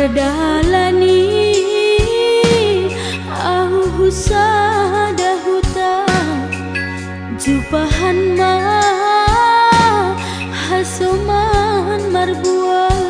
Perdalani aku husada huta Jupahan ma hasuman marbua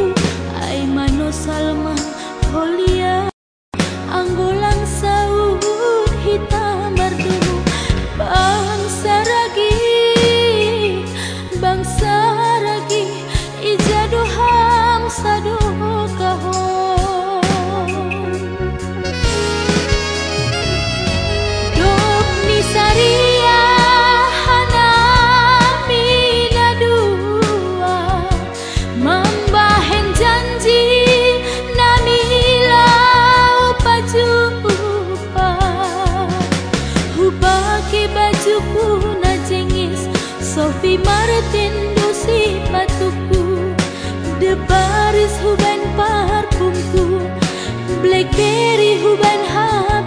Salman, almas. Suku na jengis Sophie Martin dosi patuku De Paris huban parfumku Blackberry huban hal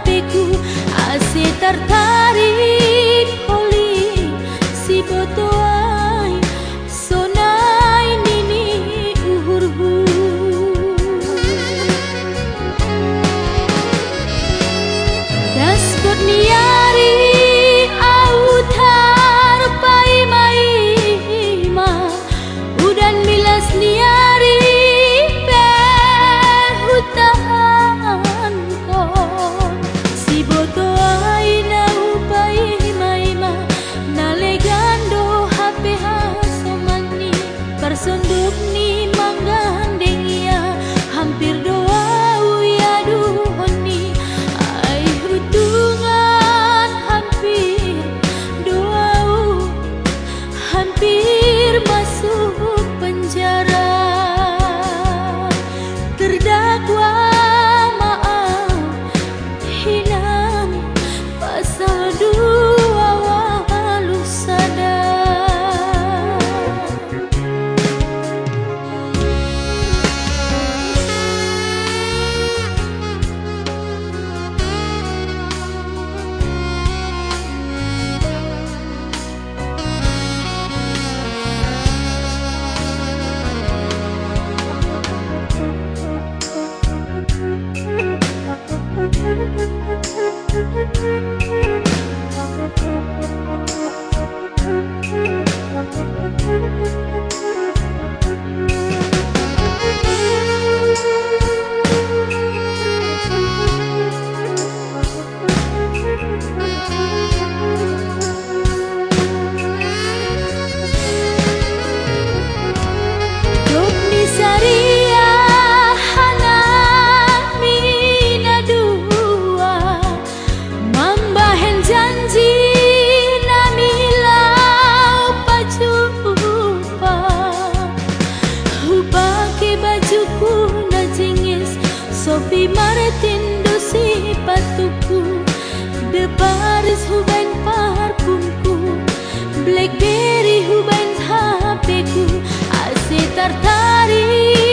hari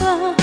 Có